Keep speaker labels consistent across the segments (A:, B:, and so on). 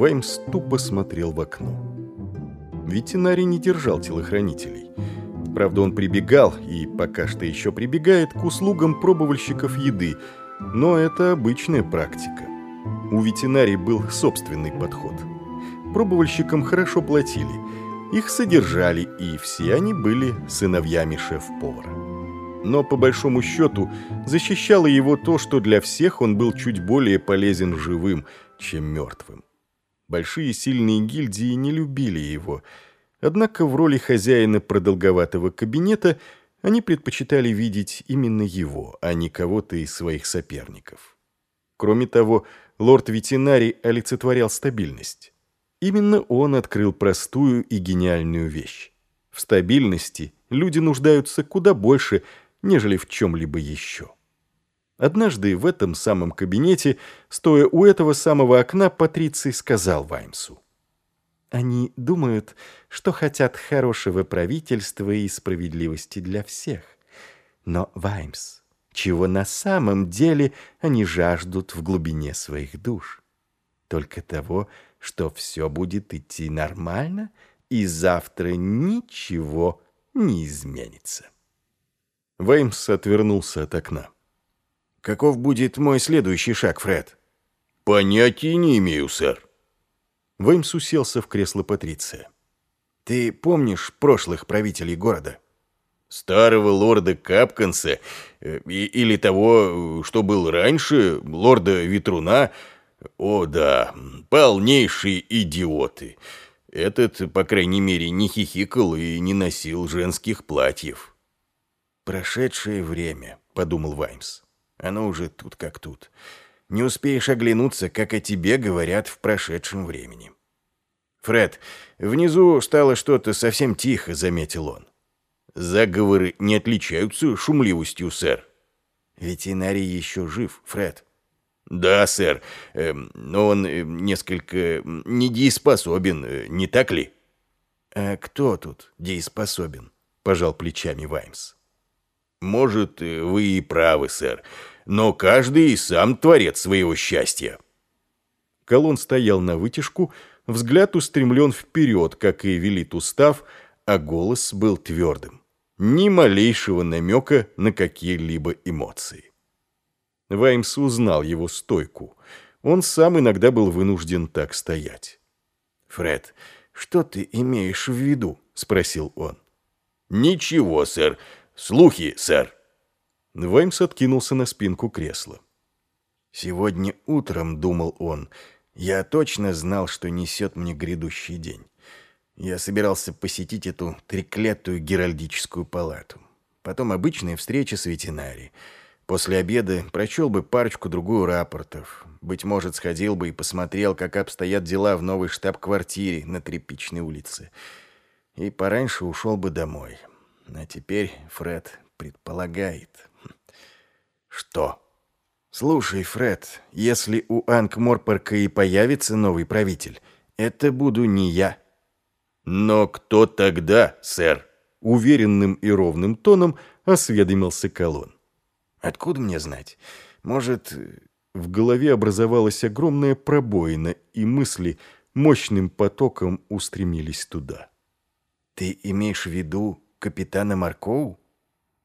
A: Ваймс тупо смотрел в окно. Ветеринарий не держал телохранителей. Правда, он прибегал, и пока что еще прибегает, к услугам пробовальщиков еды, но это обычная практика. У ветеринарий был собственный подход. Пробовальщикам хорошо платили, их содержали, и все они были сыновьями шеф-повара. Но по большому счету защищало его то, что для всех он был чуть более полезен живым, чем мертвым. Большие сильные гильдии не любили его, однако в роли хозяина продолговатого кабинета они предпочитали видеть именно его, а не кого-то из своих соперников. Кроме того, лорд-ветеринарий олицетворял стабильность. Именно он открыл простую и гениальную вещь. В стабильности люди нуждаются куда больше, нежели в чем-либо еще. Однажды в этом самом кабинете, стоя у этого самого окна, Патриций сказал Ваймсу. «Они думают, что хотят хорошего правительства и справедливости для всех. Но, Ваймс, чего на самом деле они жаждут в глубине своих душ? Только того, что все будет идти нормально, и завтра ничего не изменится». Ваймс отвернулся от окна.
B: Каков будет мой следующий шаг, Фред?
C: Понятия не имею, сэр.
A: Веймс уселся в кресло Патриция.
B: Ты помнишь прошлых правителей города?
C: Старого лорда Капканса э, или того, что был раньше, лорда Ветруна? О, да, полнейшие идиоты. Этот, по крайней мере, не хихикал и не носил женских платьев.
B: «Прошедшее время», — подумал Ваймс. Оно уже тут как тут. Не успеешь оглянуться, как о тебе говорят в прошедшем времени. «Фред, внизу стало что-то совсем тихо», — заметил он.
C: «Заговоры не отличаются шумливостью, сэр».
B: «Ветеринарий еще жив, Фред».
C: «Да, сэр, эм, но он э, несколько недееспособен, э, не так ли?»
B: «А кто тут дееспособен?» — пожал плечами Ваймс.
C: «Может, э, вы и правы, сэр но каждый и сам творец своего счастья.
A: Колон стоял на вытяжку, взгляд устремлен вперед, как и велит устав, а голос был твердым. Ни малейшего намека на какие-либо эмоции. Ваймс узнал его стойку. Он сам иногда был вынужден так стоять.
B: «Фред, что ты имеешь в виду?» — спросил он.
C: «Ничего, сэр. Слухи, сэр».
A: Ваймс откинулся на спинку кресла.
B: «Сегодня утром, — думал он, — я точно знал, что несет мне грядущий день. Я собирался посетить эту треклятую геральдическую палату. Потом обычная встреча с ветеринарией. После обеда прочел бы парочку-другую рапортов. Быть может, сходил бы и посмотрел, как обстоят дела в новой штаб-квартире на Тряпичной улице. И пораньше ушел бы домой. А теперь Фред предполагает... Что? Слушай, Фред, если у Анкморпорка и появится новый правитель, это буду не я.
C: Но кто тогда, сэр?
A: Уверенным и ровным тоном осведомился Колон.
B: Откуда мне знать? Может...
A: В голове образовалась огромная пробоина, и мысли мощным потоком устремились туда.
B: Ты имеешь в виду капитана Маркоу?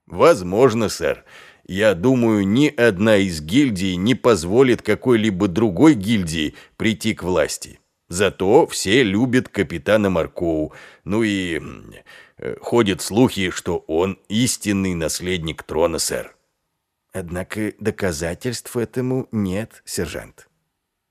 C: Возможно, сэр. Я думаю, ни одна из гильдий не позволит какой-либо другой гильдии прийти к власти. Зато все любят капитана Маркоу. Ну и э, ходят слухи, что он истинный наследник трона, сэр.
B: Однако доказательств этому нет, сержант.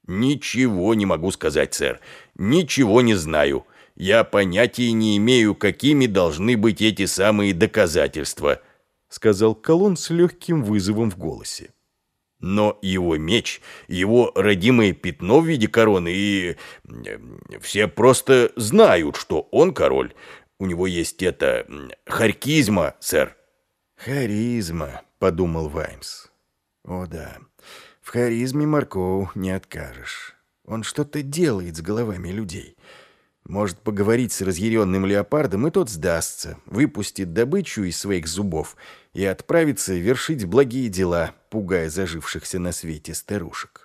C: Ничего не могу сказать, сэр. Ничего не знаю. Я понятия не имею, какими должны быть эти самые доказательства –
A: сказал Колон с легким вызовом в голосе.
C: Но его меч, его родимое пятно в виде короны, и все просто знают, что он король. У него есть это харизма, сэр.
B: Харизма, подумал Ваймс. О да, в харизме Маркоу не откажешь. Он что-то делает с головами людей. Может поговорить с разъяренным леопардом, и тот сдастся, выпустит добычу из своих зубов и отправится вершить благие дела, пугая зажившихся на свете старушек.